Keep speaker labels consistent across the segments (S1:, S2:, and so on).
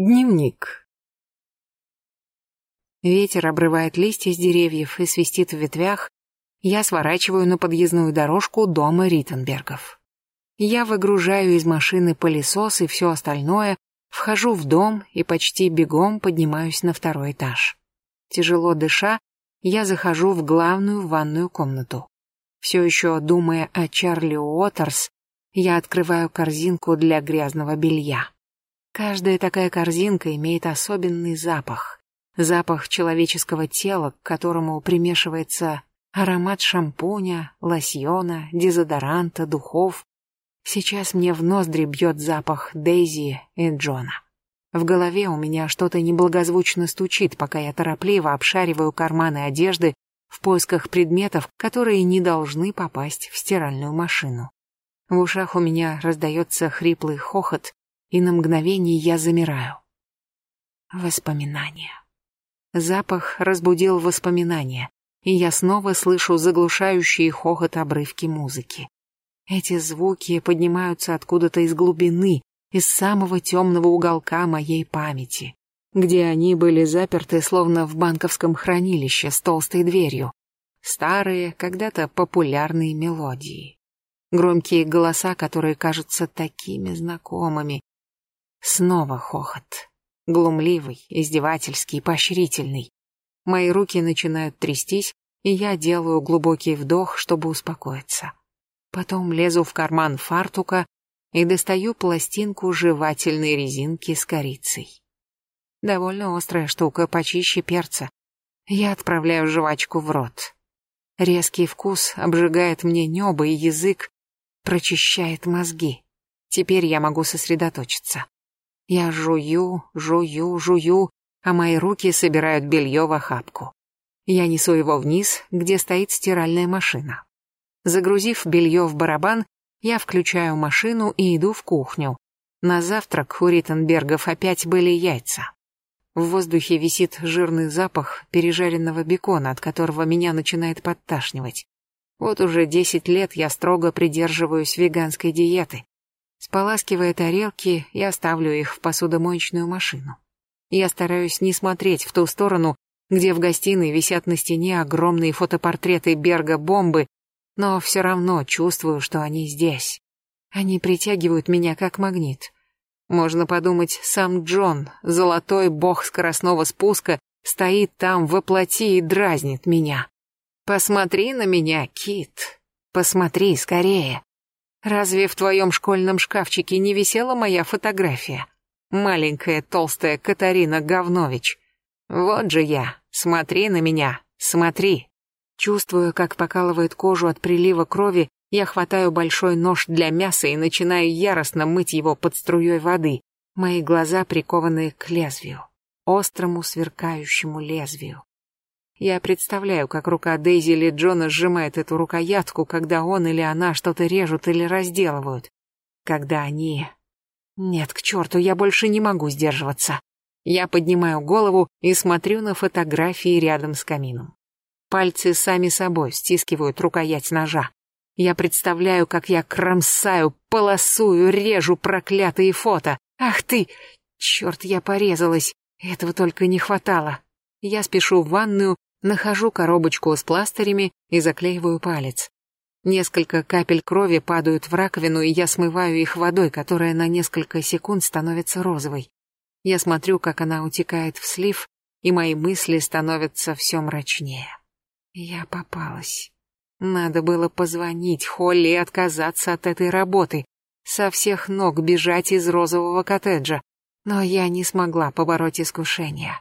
S1: Дневник. Ветер обрывает листья с деревьев и свистит в ветвях. Я сворачиваю на подъездную дорожку дома Риттенбергов. Я выгружаю из машины пылесос и все остальное, вхожу в дом и почти бегом поднимаюсь на второй этаж. Тяжело дыша, я захожу в главную ванную комнату. Все еще думая о Чарли Уотерс, я открываю корзинку для грязного белья. Каждая такая корзинка имеет особенный запах. Запах человеческого тела, к которому примешивается аромат шампуня, лосьона, дезодоранта, духов. Сейчас мне в ноздри бьет запах Дейзи и Джона. В голове у меня что-то неблагозвучно стучит, пока я торопливо обшариваю карманы одежды в поисках предметов, которые не должны попасть в стиральную машину. В ушах у меня раздается хриплый хохот, и на мгновение я замираю. Воспоминания. Запах разбудил воспоминания, и я снова слышу заглушающий хохот обрывки музыки. Эти звуки поднимаются откуда-то из глубины, из самого темного уголка моей памяти, где они были заперты словно в банковском хранилище с толстой дверью. Старые, когда-то популярные мелодии. Громкие голоса, которые кажутся такими знакомыми, Снова хохот. Глумливый, издевательский, поощрительный. Мои руки начинают трястись, и я делаю глубокий вдох, чтобы успокоиться. Потом лезу в карман фартука и достаю пластинку жевательной резинки с корицей. Довольно острая штука, почище перца. Я отправляю жвачку в рот. Резкий вкус обжигает мне небо и язык, прочищает мозги. Теперь я могу сосредоточиться. Я жую, жую, жую, а мои руки собирают белье в охапку. Я несу его вниз, где стоит стиральная машина. Загрузив белье в барабан, я включаю машину и иду в кухню. На завтрак у Риттенбергов опять были яйца. В воздухе висит жирный запах пережаренного бекона, от которого меня начинает подташнивать. Вот уже десять лет я строго придерживаюсь веганской диеты. Споласкивая тарелки, я ставлю их в посудомоечную машину. Я стараюсь не смотреть в ту сторону, где в гостиной висят на стене огромные фотопортреты Берга-бомбы, но все равно чувствую, что они здесь. Они притягивают меня как магнит. Можно подумать, сам Джон, золотой бог скоростного спуска, стоит там воплоти и дразнит меня. Посмотри на меня, Кит. Посмотри скорее. Разве в твоем школьном шкафчике не висела моя фотография? Маленькая толстая Катарина Говнович. Вот же я. Смотри на меня. Смотри. Чувствуя, как покалывает кожу от прилива крови, я хватаю большой нож для мяса и начинаю яростно мыть его под струей воды. Мои глаза прикованы к лезвию, острому сверкающему лезвию. Я представляю, как рука Дейзи или Джона сжимает эту рукоятку, когда он или она что-то режут или разделывают. Когда они... Нет, к черту, я больше не могу сдерживаться. Я поднимаю голову и смотрю на фотографии рядом с камином. Пальцы сами собой стискивают рукоять ножа. Я представляю, как я кромсаю, полосую, режу проклятые фото. Ах ты! Черт, я порезалась. Этого только не хватало. Я спешу в ванную Нахожу коробочку с пластырями и заклеиваю палец. Несколько капель крови падают в раковину, и я смываю их водой, которая на несколько секунд становится розовой. Я смотрю, как она утекает в слив, и мои мысли становятся все мрачнее. Я попалась. Надо было позвонить Холли и отказаться от этой работы, со всех ног бежать из розового коттеджа, но я не смогла побороть искушение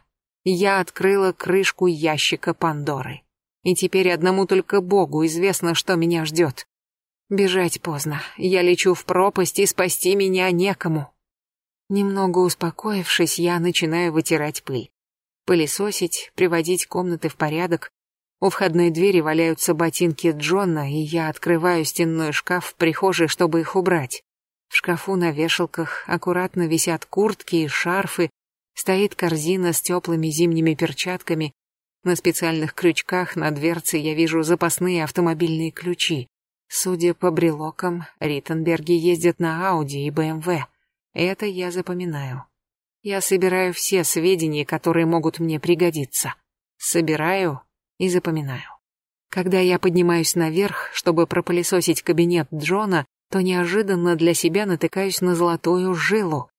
S1: я открыла крышку ящика Пандоры. И теперь одному только Богу известно, что меня ждет. Бежать поздно. Я лечу в пропасть, и спасти меня некому. Немного успокоившись, я начинаю вытирать пыль. Пылесосить, приводить комнаты в порядок. У входной двери валяются ботинки Джона, и я открываю стенной шкаф в прихожей, чтобы их убрать. В шкафу на вешалках аккуратно висят куртки и шарфы, Стоит корзина с теплыми зимними перчатками. На специальных крючках на дверце я вижу запасные автомобильные ключи. Судя по брелокам, Риттенберги ездят на Ауди и БМВ. Это я запоминаю. Я собираю все сведения, которые могут мне пригодиться. Собираю и запоминаю. Когда я поднимаюсь наверх, чтобы пропылесосить кабинет Джона, то неожиданно для себя натыкаюсь на золотую жилу.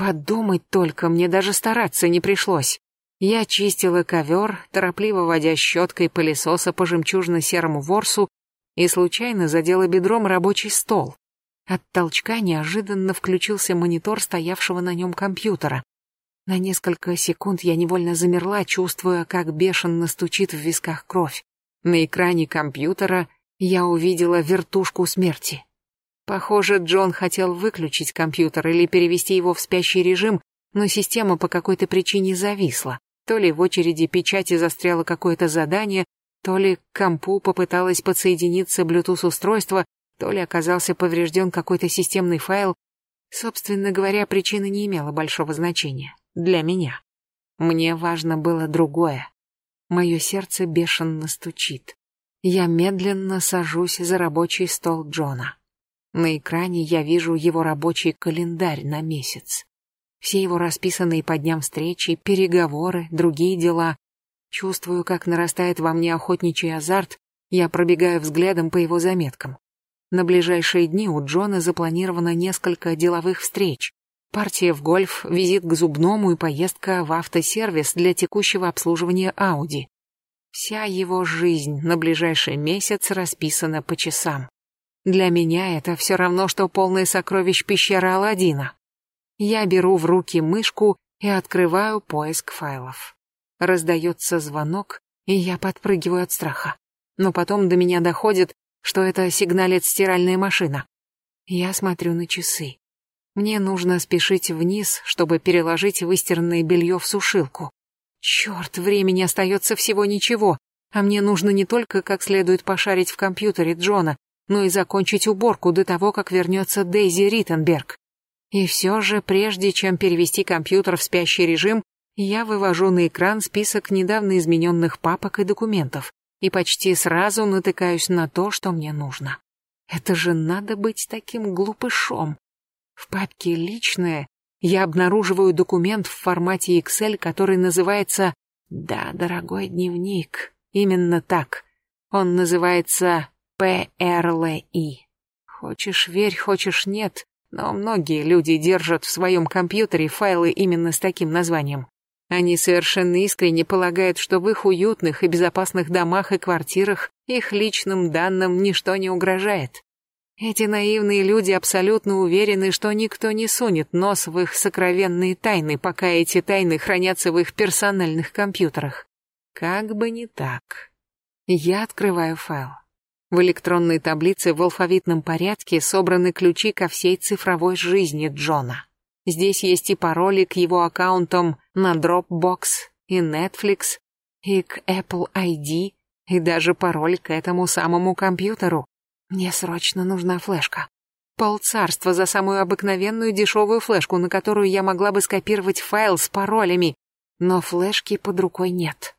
S1: Подумать только, мне даже стараться не пришлось. Я чистила ковер, торопливо водя щеткой пылесоса по жемчужно-серому ворсу и случайно задела бедром рабочий стол. От толчка неожиданно включился монитор стоявшего на нем компьютера. На несколько секунд я невольно замерла, чувствуя, как бешено стучит в висках кровь. На экране компьютера я увидела вертушку смерти. Похоже, Джон хотел выключить компьютер или перевести его в спящий режим, но система по какой-то причине зависла. То ли в очереди печати застряло какое-то задание, то ли к компу попыталась подсоединиться Bluetooth-устройство, то ли оказался поврежден какой-то системный файл. Собственно говоря, причина не имела большого значения. Для меня. Мне важно было другое. Мое сердце бешено стучит. Я медленно сажусь за рабочий стол Джона. На экране я вижу его рабочий календарь на месяц. Все его расписанные по дням встречи, переговоры, другие дела. Чувствую, как нарастает во мне охотничий азарт, я пробегаю взглядом по его заметкам. На ближайшие дни у Джона запланировано несколько деловых встреч. Партия в гольф, визит к зубному и поездка в автосервис для текущего обслуживания Ауди. Вся его жизнь на ближайший месяц расписана по часам. Для меня это все равно, что полное сокровищ пещера Аладдина. Я беру в руки мышку и открываю поиск файлов. Раздается звонок, и я подпрыгиваю от страха. Но потом до меня доходит, что это сигналит стиральная машина. Я смотрю на часы. Мне нужно спешить вниз, чтобы переложить выстиранное белье в сушилку. Черт, времени остается всего ничего, а мне нужно не только как следует пошарить в компьютере Джона, но и закончить уборку до того, как вернется Дейзи Риттенберг. И все же, прежде чем перевести компьютер в спящий режим, я вывожу на экран список недавно измененных папок и документов и почти сразу натыкаюсь на то, что мне нужно. Это же надо быть таким глупышом. В папке «Личное» я обнаруживаю документ в формате Excel, который называется «Да, дорогой дневник». Именно так. Он называется ПРЛИ. Хочешь верь, хочешь нет, но многие люди держат в своем компьютере файлы именно с таким названием. Они совершенно искренне полагают, что в их уютных и безопасных домах и квартирах их личным данным ничто не угрожает. Эти наивные люди абсолютно уверены, что никто не сунет нос в их сокровенные тайны, пока эти тайны хранятся в их персональных компьютерах. Как бы не так. Я открываю файл. В электронной таблице в алфавитном порядке собраны ключи ко всей цифровой жизни Джона. Здесь есть и пароли к его аккаунтам на Dropbox и Netflix, и к Apple ID, и даже пароль к этому самому компьютеру. Мне срочно нужна флешка. Полцарства за самую обыкновенную дешевую флешку, на которую я могла бы скопировать файл с паролями. Но флешки под рукой нет.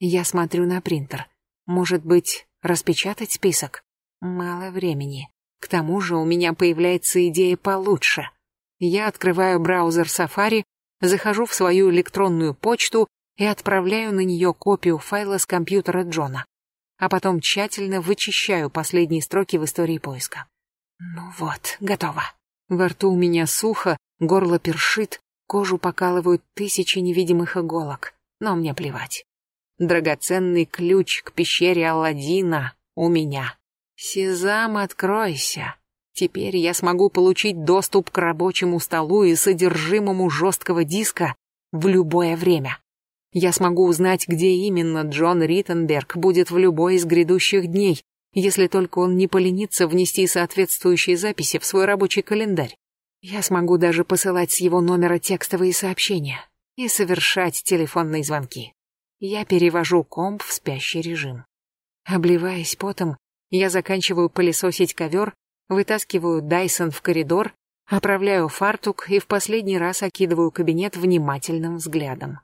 S1: Я смотрю на принтер. Может быть, Распечатать список? Мало времени. К тому же у меня появляется идея получше. Я открываю браузер Safari, захожу в свою электронную почту и отправляю на нее копию файла с компьютера Джона. А потом тщательно вычищаю последние строки в истории поиска. Ну вот, готово. Во рту у меня сухо, горло першит, кожу покалывают тысячи невидимых иголок, но мне плевать. Драгоценный ключ к пещере Алладина у меня. Сезам, откройся. Теперь я смогу получить доступ к рабочему столу и содержимому жесткого диска в любое время. Я смогу узнать, где именно Джон Риттенберг будет в любой из грядущих дней, если только он не поленится внести соответствующие записи в свой рабочий календарь. Я смогу даже посылать с его номера текстовые сообщения и совершать телефонные звонки я перевожу комп в спящий режим. Обливаясь потом, я заканчиваю пылесосить ковер, вытаскиваю Дайсон в коридор, оправляю фартук и в последний раз окидываю кабинет внимательным взглядом.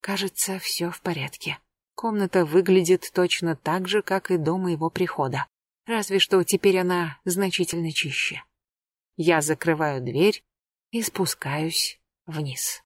S1: Кажется, все в порядке. Комната выглядит точно так же, как и до моего прихода. Разве что теперь она значительно чище. Я закрываю дверь и спускаюсь вниз.